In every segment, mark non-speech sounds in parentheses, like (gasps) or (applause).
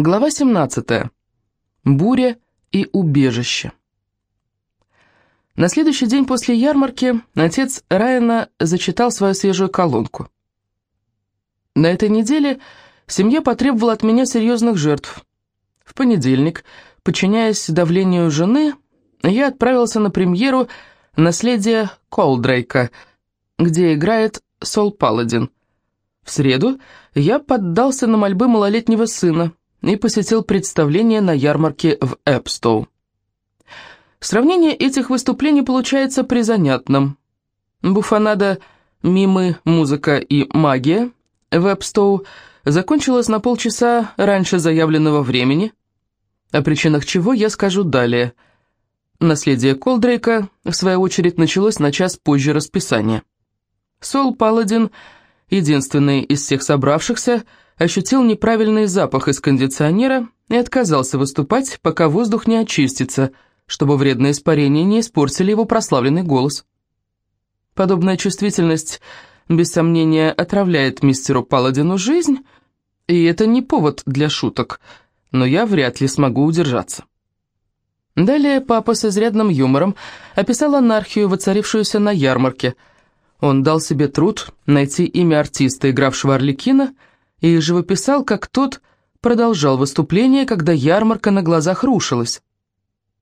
Глава 17. Буря и убежище. На следующий день после ярмарки отец Райана зачитал свою свежую колонку. На этой неделе семья потребовала от меня серьезных жертв. В понедельник, подчиняясь давлению жены, я отправился на премьеру «Наследие Колдрейка», где играет Сол Паладин. В среду я поддался на мольбы малолетнего сына – и посетил представление на ярмарке в Эпстоу. Сравнение этих выступлений получается призанятным. Буфанада, мимы, музыка и магия в Эпстоу закончилась на полчаса раньше заявленного времени, о причинах чего я скажу далее. Наследие Колдрейка, в свою очередь, началось на час позже расписания. Сол Паладин, единственный из всех собравшихся, ощутил неправильный запах из кондиционера и отказался выступать, пока воздух не очистится, чтобы вредные испарения не испортили его прославленный голос. Подобная чувствительность, без сомнения, отравляет мистеру Паладину жизнь, и это не повод для шуток, но я вряд ли смогу удержаться. Далее папа с изрядным юмором описал анархию, воцарившуюся на ярмарке. Он дал себе труд найти имя артиста, игравшего Орликина, и живописал, как тот продолжал выступление, когда ярмарка на глазах рушилась.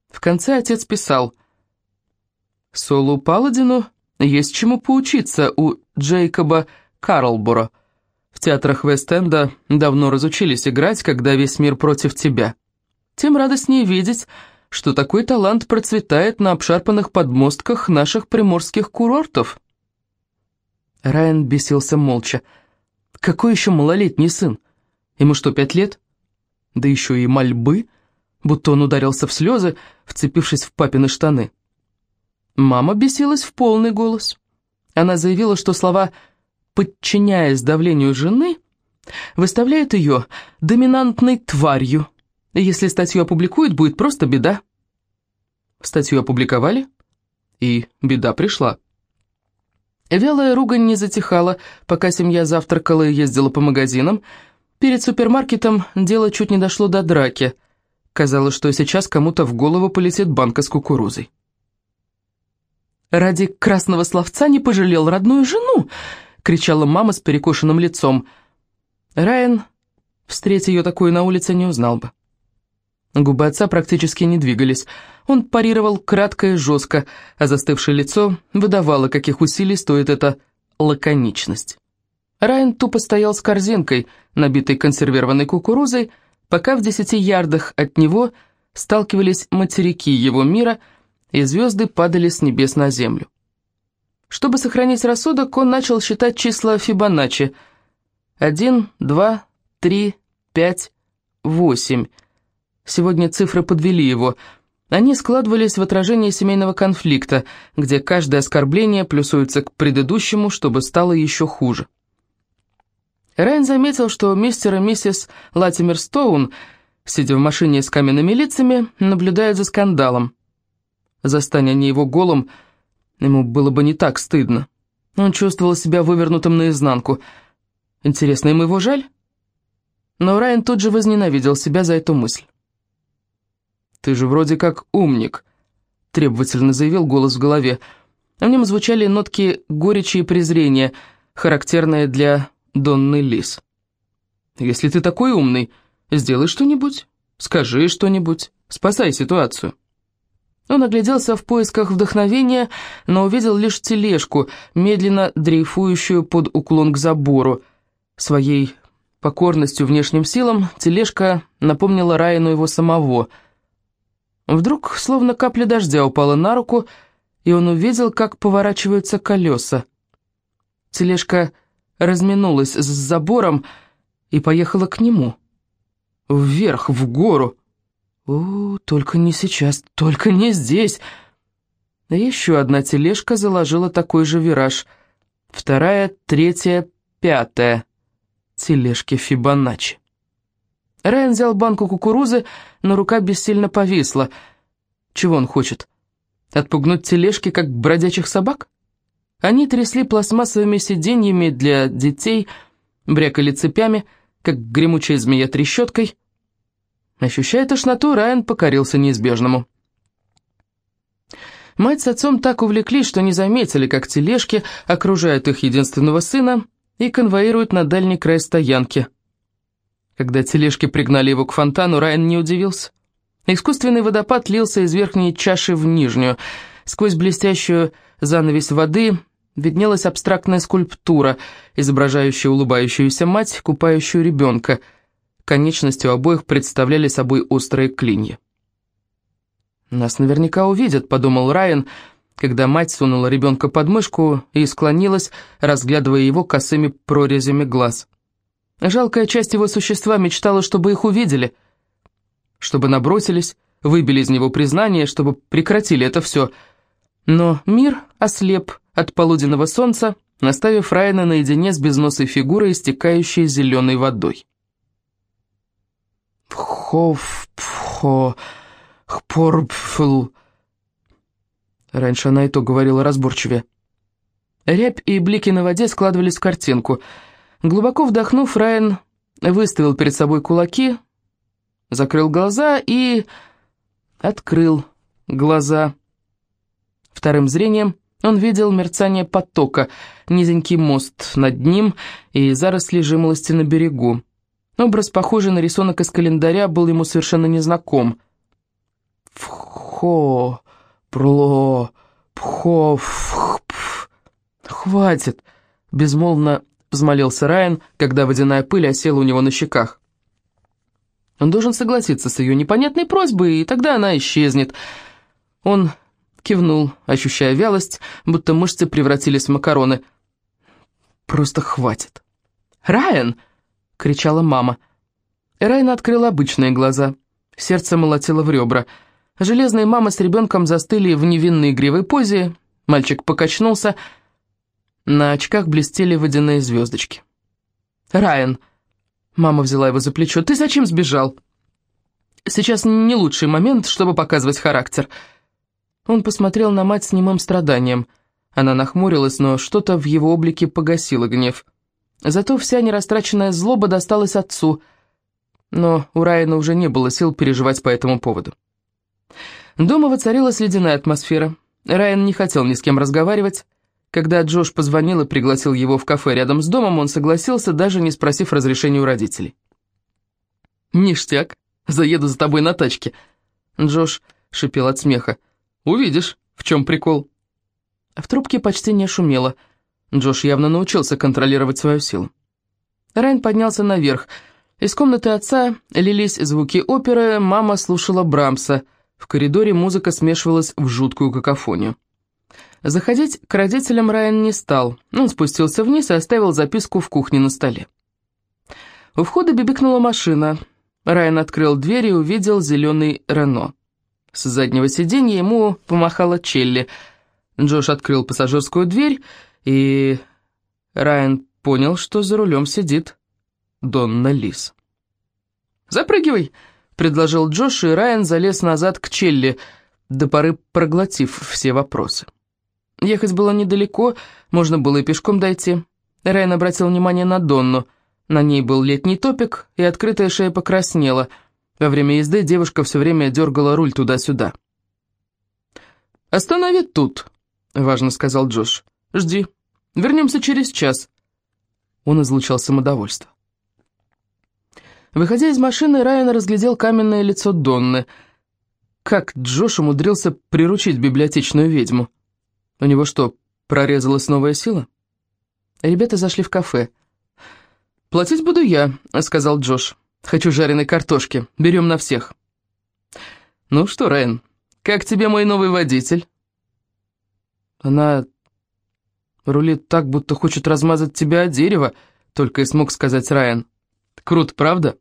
В конце отец писал «Солу Паладину есть чему поучиться у Джейкоба Карлбора. В театрах Вест-Энда давно разучились играть, когда весь мир против тебя. Тем радостнее видеть, что такой талант процветает на обшарпанных подмостках наших приморских курортов». Райан бесился молча. Какой еще малолетний сын? Ему что, пять лет? Да еще и мольбы, будто он ударился в слезы, вцепившись в папины штаны. Мама бесилась в полный голос. Она заявила, что слова «подчиняясь давлению жены» выставляют ее доминантной тварью. Если статью опубликуют, будет просто беда. Статью опубликовали, и беда пришла. Вялая ругань не затихала, пока семья завтракала и ездила по магазинам. Перед супермаркетом дело чуть не дошло до драки. Казалось, что сейчас кому-то в голову полетит банка с кукурузой. «Ради красного словца не пожалел родную жену!» — кричала мама с перекошенным лицом. Райан, встретив ее такой на улице, не узнал бы. Губы отца практически не двигались. Он парировал кратко и жестко, а застывшее лицо выдавало, каких усилий стоит эта лаконичность. Райан тупо стоял с корзинкой, набитой консервированной кукурузой, пока в десяти ярдах от него сталкивались материки его мира, и звезды падали с небес на землю. Чтобы сохранить рассудок, он начал считать числа Фибоначчи. Один, два, три, пять, восемь. Сегодня цифры подвели его. Они складывались в отражение семейного конфликта, где каждое оскорбление плюсуется к предыдущему, чтобы стало еще хуже. Райан заметил, что мистер и миссис Латимер Стоун, сидя в машине с каменными лицами, наблюдают за скандалом. Застань они его голым, ему было бы не так стыдно. Он чувствовал себя вывернутым наизнанку. Интересно, ему его жаль? Но Райан тут же возненавидел себя за эту мысль. «Ты же вроде как умник», — требовательно заявил голос в голове. В нем звучали нотки горечи и презрения, характерные для Донны Лис. «Если ты такой умный, сделай что-нибудь, скажи что-нибудь, спасай ситуацию». Он огляделся в поисках вдохновения, но увидел лишь тележку, медленно дрейфующую под уклон к забору. Своей покорностью внешним силам тележка напомнила Райану его самого — Вдруг, словно капля дождя упала на руку, и он увидел, как поворачиваются колеса. Тележка разминулась с забором и поехала к нему. Вверх, в гору. О, только не сейчас, только не здесь. Еще одна тележка заложила такой же вираж. Вторая, третья, пятая. Тележки Фибоначчи. Райан взял банку кукурузы, но рука бессильно повисла. Чего он хочет? Отпугнуть тележки, как бродячих собак? Они трясли пластмассовыми сиденьями для детей, брякали цепями, как гремучая змея трещоткой. Ощущая тошноту, Райан покорился неизбежному. Мать с отцом так увлеклись, что не заметили, как тележки окружают их единственного сына и конвоируют на дальний край стоянки. Когда тележки пригнали его к фонтану, Райан не удивился. Искусственный водопад лился из верхней чаши в нижнюю. Сквозь блестящую занавесь воды виднелась абстрактная скульптура, изображающая улыбающуюся мать, купающую ребенка. Конечности у обоих представляли собой острые клинья. «Нас наверняка увидят», — подумал Райан, когда мать сунула ребенка под мышку и склонилась, разглядывая его косыми прорезями глаз. Жалкая часть его существа мечтала, чтобы их увидели, чтобы набросились, выбили из него признание, чтобы прекратили это все. Но мир ослеп от полуденного солнца, наставив Райана наедине с безносой фигурой, истекающей зеленой водой. «Пхо-пхо...» Хпорпфл. Раньше она и то говорила разборчивее. Рябь и блики на воде складывались в картинку. Глубоко вдохнув, Райан выставил перед собой кулаки, закрыл глаза и... открыл глаза. Вторым зрением он видел мерцание потока, низенький мост над ним и заросли жимолости на берегу. Образ, похожий на рисунок из календаря, был ему совершенно незнаком. Вхо, пло, пхо, фхп. Хватит, безмолвно взмолился Райан, когда водяная пыль осела у него на щеках. Он должен согласиться с ее непонятной просьбой, и тогда она исчезнет. Он кивнул, ощущая вялость, будто мышцы превратились в макароны. «Просто хватит!» «Райан!» — кричала мама. Райан открыл обычные глаза. Сердце молотило в ребра — Железная мама с ребенком застыли в невинной игривой позе. Мальчик покачнулся. На очках блестели водяные звездочки. «Райан!» Мама взяла его за плечо. «Ты зачем сбежал?» «Сейчас не лучший момент, чтобы показывать характер». Он посмотрел на мать с немым страданием. Она нахмурилась, но что-то в его облике погасило гнев. Зато вся нерастраченная злоба досталась отцу. Но у Райана уже не было сил переживать по этому поводу. Дома воцарилась ледяная атмосфера. Райан не хотел ни с кем разговаривать. Когда Джош позвонил и пригласил его в кафе рядом с домом, он согласился, даже не спросив разрешения у родителей. «Ништяк, заеду за тобой на тачке». Джош шипел от смеха. «Увидишь, в чем прикол». В трубке почти не шумело. Джош явно научился контролировать свою силу. Райан поднялся наверх. Из комнаты отца лились звуки оперы, мама слушала Брамса — в коридоре музыка смешивалась в жуткую какофонию. Заходить к родителям Райан не стал. Он спустился вниз и оставил записку в кухне на столе. У входа бибикнула машина. Райан открыл дверь и увидел зеленый Рено. С заднего сиденья ему помахала Челли. Джош открыл пассажирскую дверь, и Райан понял, что за рулем сидит Донна Лис. «Запрыгивай!» — предложил Джош, и Райан залез назад к Челли, до поры проглотив все вопросы. Ехать было недалеко, можно было и пешком дойти. Райан обратил внимание на Донну. На ней был летний топик, и открытая шея покраснела. Во время езды девушка все время дергала руль туда-сюда. «Останови тут», — важно сказал Джош. «Жди. Вернемся через час». Он излучал самодовольство. Выходя из машины, Райан разглядел каменное лицо Донны. Как Джош умудрился приручить библиотечную ведьму? У него что, прорезалась новая сила? Ребята зашли в кафе. «Платить буду я», — сказал Джош. «Хочу жареной картошки. Берем на всех». «Ну что, Райан, как тебе мой новый водитель?» «Она рулит так, будто хочет размазать тебя о дерево», — только и смог сказать Райан. «Круто, правда?»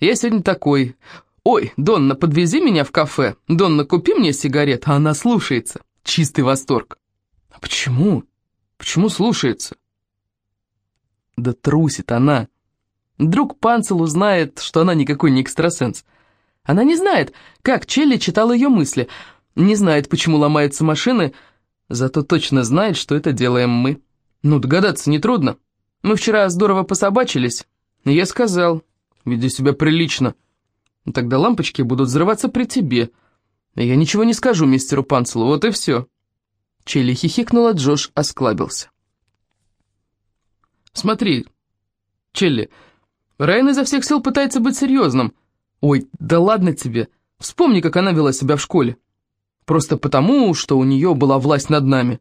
Я сегодня такой. Ой, Донна, подвези меня в кафе. Донна, купи мне сигарет, а она слушается. Чистый восторг. А почему? Почему слушается? Да трусит она. Вдруг Панцел узнает, что она никакой не экстрасенс. Она не знает, как Челли читал ее мысли, не знает, почему ломаются машины, зато точно знает, что это делаем мы. Ну, догадаться нетрудно. Мы вчера здорово пособачились, я сказал, Веди себя прилично. Тогда лампочки будут взрываться при тебе. Я ничего не скажу мистеру Панцелу, вот и все». Челли хихикнула, Джош осклабился. «Смотри, Челли, Райан изо всех сил пытается быть серьезным. Ой, да ладно тебе, вспомни, как она вела себя в школе. Просто потому, что у нее была власть над нами.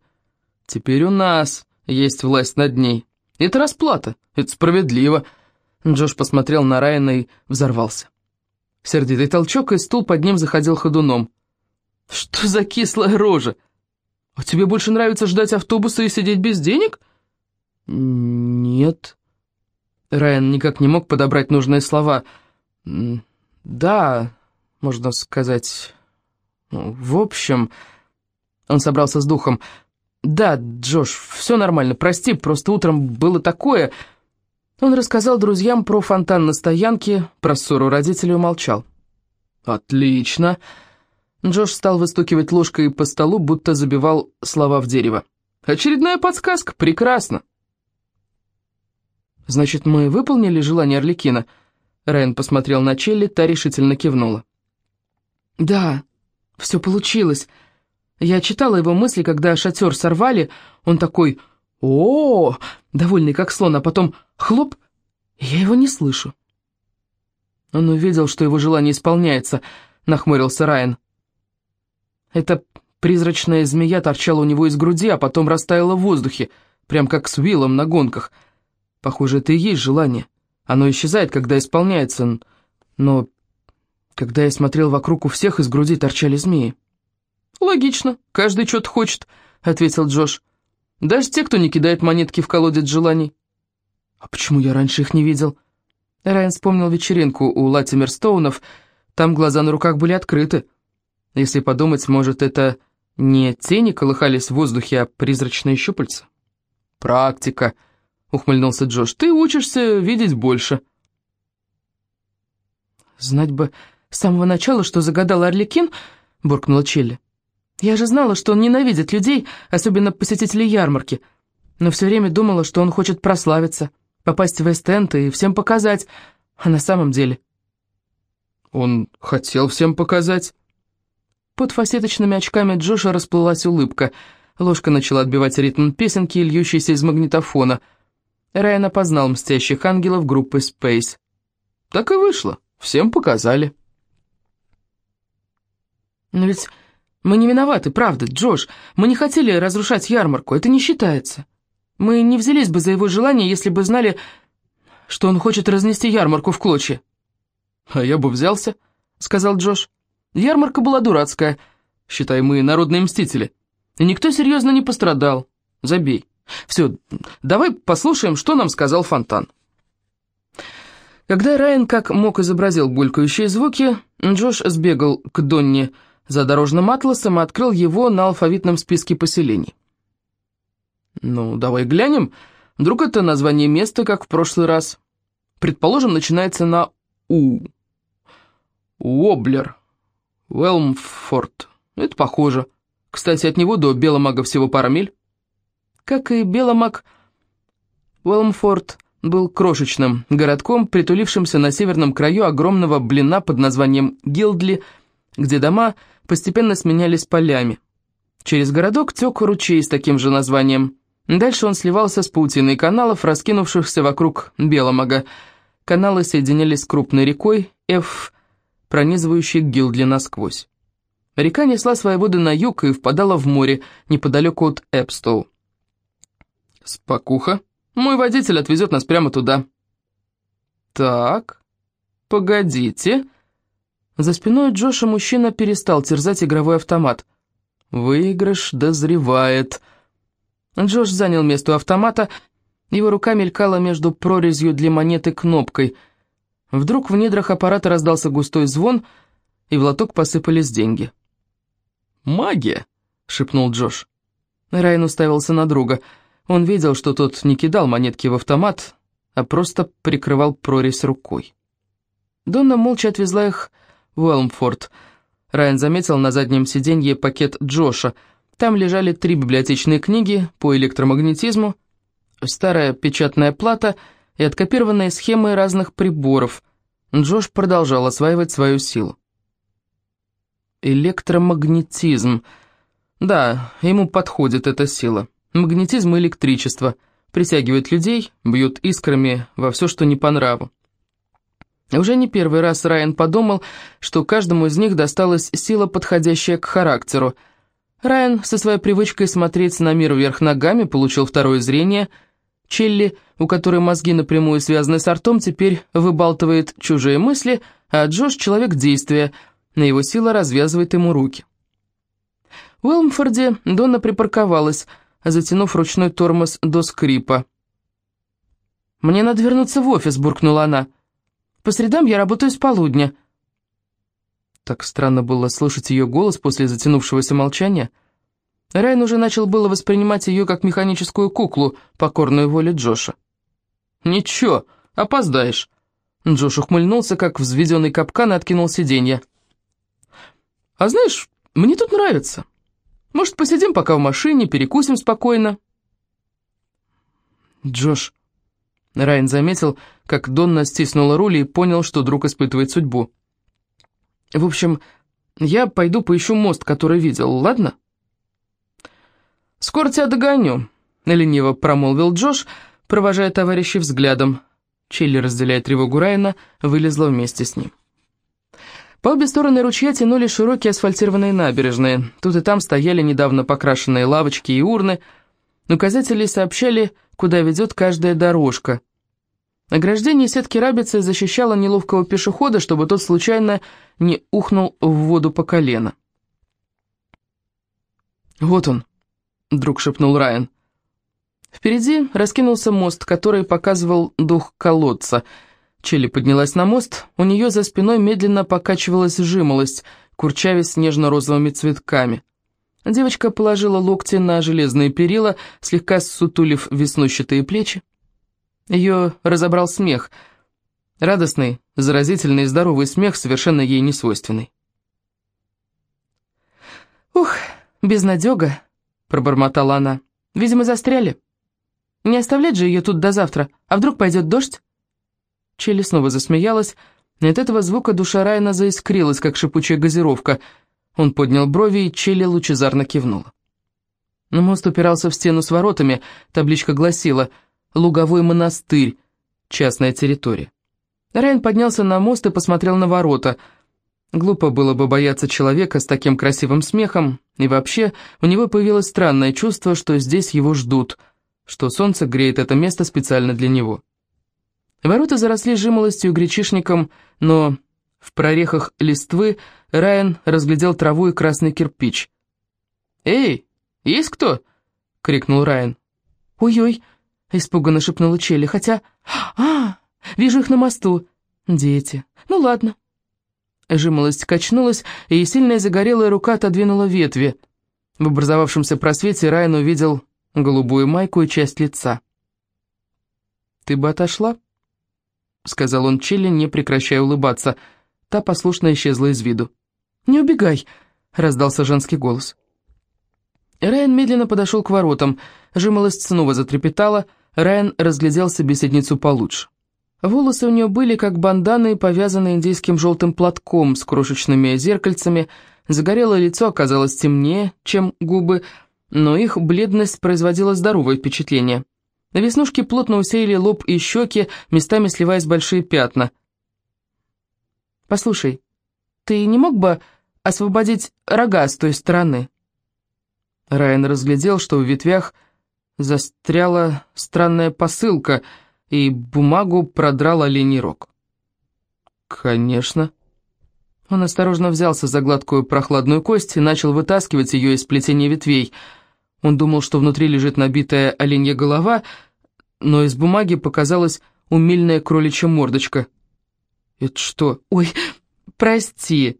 Теперь у нас есть власть над ней. Это расплата, это справедливо». Джош посмотрел на Райана и взорвался. Сердитый толчок, и стул под ним заходил ходуном. «Что за кислая рожа? А тебе больше нравится ждать автобуса и сидеть без денег?» «Нет». Райан никак не мог подобрать нужные слова. «Да, можно сказать... Ну, в общем...» Он собрался с духом. «Да, Джош, все нормально, прости, просто утром было такое...» Он рассказал друзьям про фонтан на стоянке, про ссору родителей умолчал. «Отлично!» Джош стал выстукивать ложкой по столу, будто забивал слова в дерево. «Очередная подсказка! Прекрасно!» «Значит, мы выполнили желание Орликина?» Райан посмотрел на Челли, та решительно кивнула. «Да, все получилось. Я читала его мысли, когда шатер сорвали. Он такой о, -о, -о довольный как слон, а потом хлоп, я его не слышу». Он увидел, что его желание исполняется, нахмурился Райан. Эта призрачная змея торчала у него из груди, а потом растаяла в воздухе, прям как с Уиллом на гонках. Похоже, это и есть желание. Оно исчезает, когда исполняется, но... Когда я смотрел вокруг, у всех из груди торчали змеи. «Логично, каждый что-то хочет», — ответил Джош. «Даже те, кто не кидает монетки в колодец желаний». «А почему я раньше их не видел?» Райан вспомнил вечеринку у Латимер Стоунов. Там глаза на руках были открыты. Если подумать, может, это не тени колыхались в воздухе, а призрачные щупальца? «Практика», — ухмыльнулся Джош. «Ты учишься видеть больше». «Знать бы с самого начала, что загадал Орликин», — буркнула Челли. «Я же знала, что он ненавидит людей, особенно посетителей ярмарки, но все время думала, что он хочет прославиться, попасть в Эстенд и всем показать, а на самом деле...» «Он хотел всем показать», под фасеточными очками Джоша расплылась улыбка. Ложка начала отбивать ритм песенки, льющейся из магнитофона. Райан опознал «Мстящих ангелов» группы Space. Так и вышло. Всем показали. «Но ведь мы не виноваты, правда, Джош. Мы не хотели разрушать ярмарку, это не считается. Мы не взялись бы за его желание, если бы знали, что он хочет разнести ярмарку в клочья». «А я бы взялся», — сказал Джош. Ярмарка была дурацкая, считай, мы народные мстители. И никто серьезно не пострадал. Забей. Все, давай послушаем, что нам сказал Фонтан. Когда Райан как мог изобразил булькающие звуки, Джош сбегал к Донне за дорожным атласом и открыл его на алфавитном списке поселений. «Ну, давай глянем. Вдруг это название места, как в прошлый раз. Предположим, начинается на «У». Уоблер. Уэлмфорд. Это похоже. Кстати, от него до Беломага всего пара миль. Как и Беломаг, Уэлмфорд был крошечным городком, притулившимся на северном краю огромного блина под названием Гилдли, где дома постепенно сменялись полями. Через городок тек ручей с таким же названием. Дальше он сливался с паутиной каналов, раскинувшихся вокруг Беломага. Каналы соединялись с крупной рекой Ф пронизывающий Гилдли насквозь. Река несла свои воды на юг и впадала в море, неподалеку от Эпстоу. «Спокуха, мой водитель отвезет нас прямо туда». «Так, погодите». За спиной Джоша мужчина перестал терзать игровой автомат. «Выигрыш дозревает». Джош занял место автомата, его рука мелькала между прорезью для монеты кнопкой — Вдруг в недрах аппарата раздался густой звон, и в лоток посыпались деньги. «Магия!» — шепнул Джош. Райан уставился на друга. Он видел, что тот не кидал монетки в автомат, а просто прикрывал прорезь рукой. Донна молча отвезла их в Уэлмфорд. Райан заметил на заднем сиденье пакет Джоша. Там лежали три библиотечные книги по электромагнетизму, старая печатная плата — и откопированные схемы разных приборов. Джош продолжал осваивать свою силу. Электромагнетизм. Да, ему подходит эта сила. Магнетизм и электричество. Притягивают людей, бьют искрами во все, что не по нраву. Уже не первый раз Райан подумал, что каждому из них досталась сила, подходящая к характеру. Райан со своей привычкой смотреть на мир вверх ногами получил второе зрение. Челли, у которой мозги напрямую связаны с артом, теперь выбалтывает чужие мысли, а Джош — человек действия — на его сила развязывает ему руки. В Уэлмфорде Донна припарковалась, затянув ручной тормоз до скрипа. «Мне надо вернуться в офис», — буркнула она. «По средам я работаю с полудня». Так странно было слышать ее голос после затянувшегося молчания. Райан уже начал было воспринимать ее как механическую куклу, покорную воле Джоша. «Ничего, опоздаешь». Джош ухмыльнулся, как взведенный капкан, и откинул сиденье. А знаешь, мне тут нравится. Может, посидим пока в машине, перекусим спокойно?» «Джош...» Райан заметил, как Донна стиснула руль и понял, что друг испытывает судьбу. «В общем, я пойду поищу мост, который видел, ладно?» «Скоро тебя догоню», — лениво промолвил Джош, провожая товарищей взглядом. Чилли, разделяя тревогу Райана, вылезла вместе с ним. По обе стороны ручья тянули широкие асфальтированные набережные. Тут и там стояли недавно покрашенные лавочки и урны. Указатели сообщали, куда ведет каждая дорожка. Ограждение сетки рабицы защищало неловкого пешехода, чтобы тот случайно не ухнул в воду по колено. «Вот он», — вдруг шепнул Райан. Впереди раскинулся мост, который показывал дух колодца — Челли поднялась на мост, у нее за спиной медленно покачивалась жимолость, курчавясь нежно-розовыми цветками. Девочка положила локти на железные перила, слегка сутулив веснущатые плечи. Ее разобрал смех. Радостный, заразительный здоровый смех, совершенно ей не свойственный. «Ух, безнадега», — пробормотала она. «Видимо, застряли. Не оставлять же ее тут до завтра, а вдруг пойдет дождь?» Челли снова засмеялась, и от этого звука душа Райана заискрилась, как шипучая газировка. Он поднял брови, и Челли лучезарно кивнула. Мост упирался в стену с воротами, табличка гласила «Луговой монастырь, частная территория». Райан поднялся на мост и посмотрел на ворота. Глупо было бы бояться человека с таким красивым смехом, и вообще у него появилось странное чувство, что здесь его ждут, что солнце греет это место специально для него. Ворота заросли жимолостью и гречишником, но в прорехах листвы Райан разглядел траву и красный кирпич. «Эй, есть кто?» — крикнул Райан. «Ой-ой!» — испуганно шепнула Челли, хотя... «А, вижу их на мосту. Дети. Ну ладно». Жимолость качнулась, и сильная загорелая рука отодвинула ветви. В образовавшемся просвете Райан увидел голубую майку и часть лица. «Ты бы отошла?» — сказал он Челли, не прекращая улыбаться. Та послушно исчезла из виду. «Не убегай!» — раздался женский голос. Райан медленно подошел к воротам. Жимолость снова затрепетала. Райан разглядел собеседницу получше. Волосы у нее были как банданы, повязанные индийским желтым платком с крошечными зеркальцами. Загорелое лицо оказалось темнее, чем губы, но их бледность производила здоровое впечатление. Веснушки плотно усеяли лоб и щеки, местами сливаясь большие пятна. «Послушай, ты не мог бы освободить рога с той стороны?» Райан разглядел, что в ветвях застряла странная посылка, и бумагу продрал оленей рог. «Конечно». Он осторожно взялся за гладкую прохладную кость и начал вытаскивать ее из плетения ветвей – он думал, что внутри лежит набитая оленья голова, но из бумаги показалась умильная кроличья мордочка. «Это что? Ой, прости!»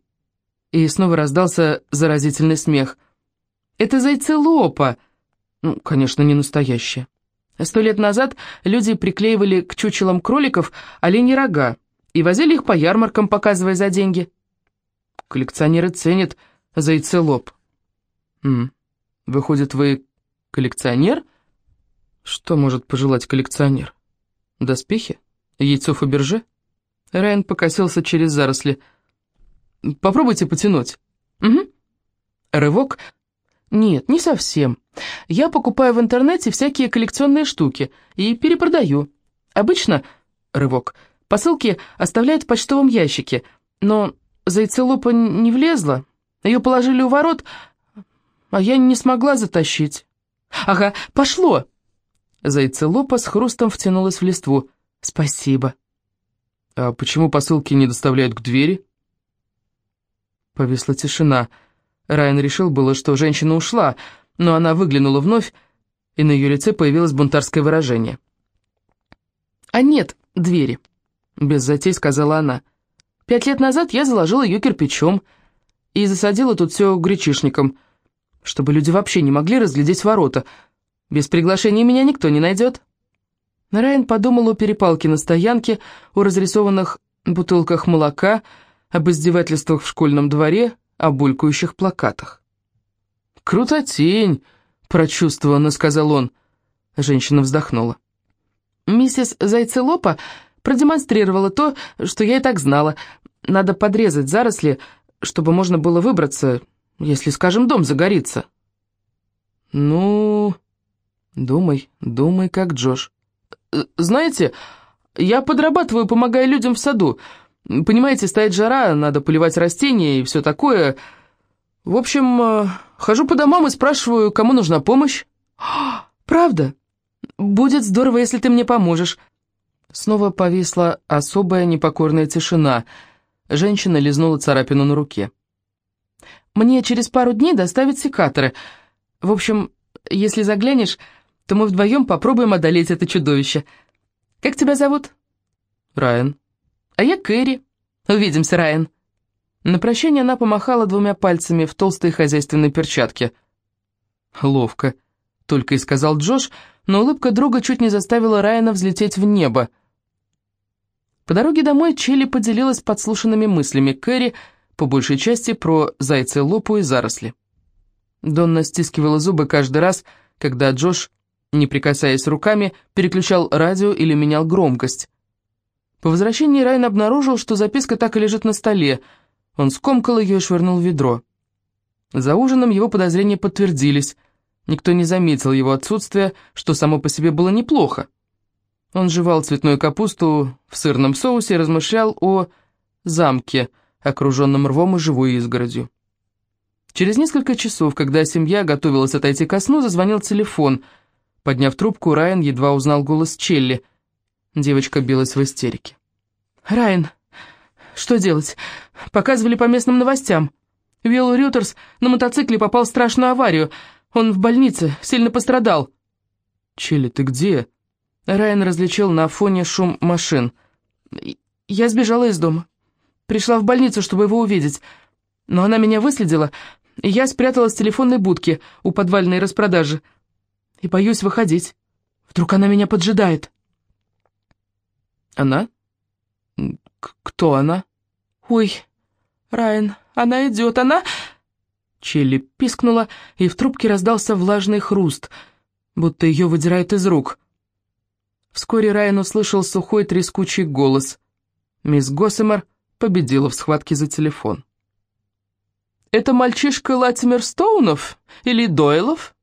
И снова раздался заразительный смех. «Это зайцелопа!» Ну, конечно, не настоящая. Сто лет назад люди приклеивали к чучелам кроликов оленьи рога и возили их по ярмаркам, показывая за деньги. Коллекционеры ценят зайцелоп. М Выходит, вы коллекционер? Что может пожелать коллекционер? Доспехи? Яйцо Фаберже? Райан покосился через заросли. «Попробуйте потянуть». «Угу». Рывок. «Нет, не совсем. Я покупаю в интернете всякие коллекционные штуки и перепродаю. Обычно...» Рывок. «Посылки оставляют в почтовом ящике, но зайцелопа не влезла. Ее положили у ворот, а я не смогла затащить». «Ага, пошло!» Зайцелопа с хрустом втянулась в листву. «Спасибо». «А почему посылки не доставляют к двери?» Повисла тишина. Райан решил было, что женщина ушла, но она выглянула вновь, и на ее лице появилось бунтарское выражение. «А нет двери», — без затей сказала она. «Пять лет назад я заложила ее кирпичом и засадила тут все гречишником, чтобы люди вообще не могли разглядеть ворота. Без приглашения меня никто не найдет». Райан подумал о перепалке на стоянке, о разрисованных бутылках молока, об издевательствах в школьном дворе, о булькающих плакатах. «Крутотень!» — прочувствованно сказал он. Женщина вздохнула. «Миссис Зайцелопа продемонстрировала то, что я и так знала. Надо подрезать заросли, чтобы можно было выбраться, если, скажем, дом загорится». «Ну...» «Думай, думай, как Джош». Э, «Знаете, я подрабатываю, помогая людям в саду. Понимаете, стоит жара, надо поливать растения и все такое. В общем, э, хожу по домам и спрашиваю, кому нужна помощь». (gasps) «Правда? Будет здорово, если ты мне поможешь». Снова повисла особая непокорная тишина. Женщина лизнула царапину на руке. «Мне через пару дней доставят секаторы. В общем, если заглянешь, то мы вдвоем попробуем одолеть это чудовище. Как тебя зовут?» «Райан». «А я Кэрри. Увидимся, Райан». На прощание она помахала двумя пальцами в толстой хозяйственной перчатке. «Ловко», — только и сказал Джош, но улыбка друга чуть не заставила Райана взлететь в небо. По дороге домой Чили поделилась подслушанными мыслями Кэрри, по большей части про зайца лопу и заросли. Донна стискивала зубы каждый раз, когда Джош не прикасаясь руками, переключал радио или менял громкость. По возвращении Райан обнаружил, что записка так и лежит на столе. Он скомкал ее и швырнул в ведро. За ужином его подозрения подтвердились. Никто не заметил его отсутствия, что само по себе было неплохо. Он жевал цветную капусту в сырном соусе и размышлял о замке, окруженном рвом и живой изгородью. Через несколько часов, когда семья готовилась отойти ко сну, зазвонил телефон — Подняв трубку, Райан едва узнал голос Челли. Девочка билась в истерике. «Райан, что делать? Показывали по местным новостям. Уилл Рютерс на мотоцикле попал в страшную аварию. Он в больнице, сильно пострадал». «Челли, ты где?» Райан различил на фоне шум машин. «Я сбежала из дома. Пришла в больницу, чтобы его увидеть. Но она меня выследила, и я спряталась в телефонной будке у подвальной распродажи и боюсь выходить. Вдруг она меня поджидает». «Она? К кто она?» «Ой, Райан, она идет, она...» Чилли пискнула, и в трубке раздался влажный хруст, будто ее выдирают из рук. Вскоре Райан услышал сухой трескучий голос. Мисс Госсемер победила в схватке за телефон. «Это мальчишка Латимер Стоунов или Дойлов?»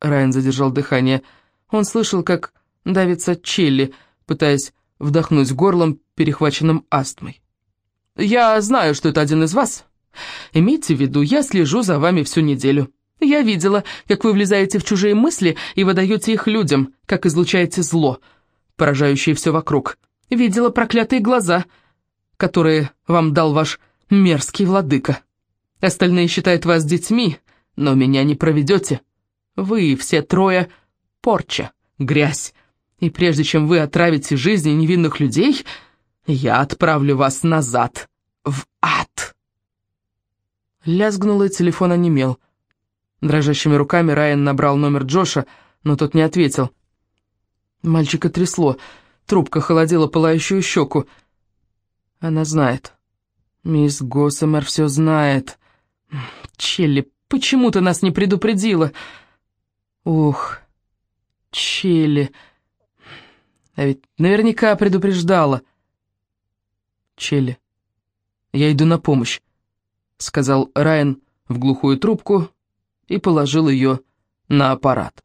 Райан задержал дыхание. Он слышал, как давится Челли, пытаясь вдохнуть горлом, перехваченным астмой. «Я знаю, что это один из вас. Имейте в виду, я слежу за вами всю неделю. Я видела, как вы влезаете в чужие мысли и выдаете их людям, как излучаете зло, поражающее все вокруг. Видела проклятые глаза, которые вам дал ваш мерзкий владыка. Остальные считают вас детьми, но меня не проведете». Вы все трое — порча, грязь. И прежде чем вы отравите жизни невинных людей, я отправлю вас назад, в ад. Лязгнул и телефон онемел. Дрожащими руками Райан набрал номер Джоша, но тот не ответил. Мальчика трясло, трубка холодила пылающую щеку. Она знает. Мисс Госсомер все знает. Челли, почему ты нас не предупредила?» Ух, Чили. А ведь наверняка предупреждала. Челли, я иду на помощь», — сказал Райан в глухую трубку и положил ее на аппарат.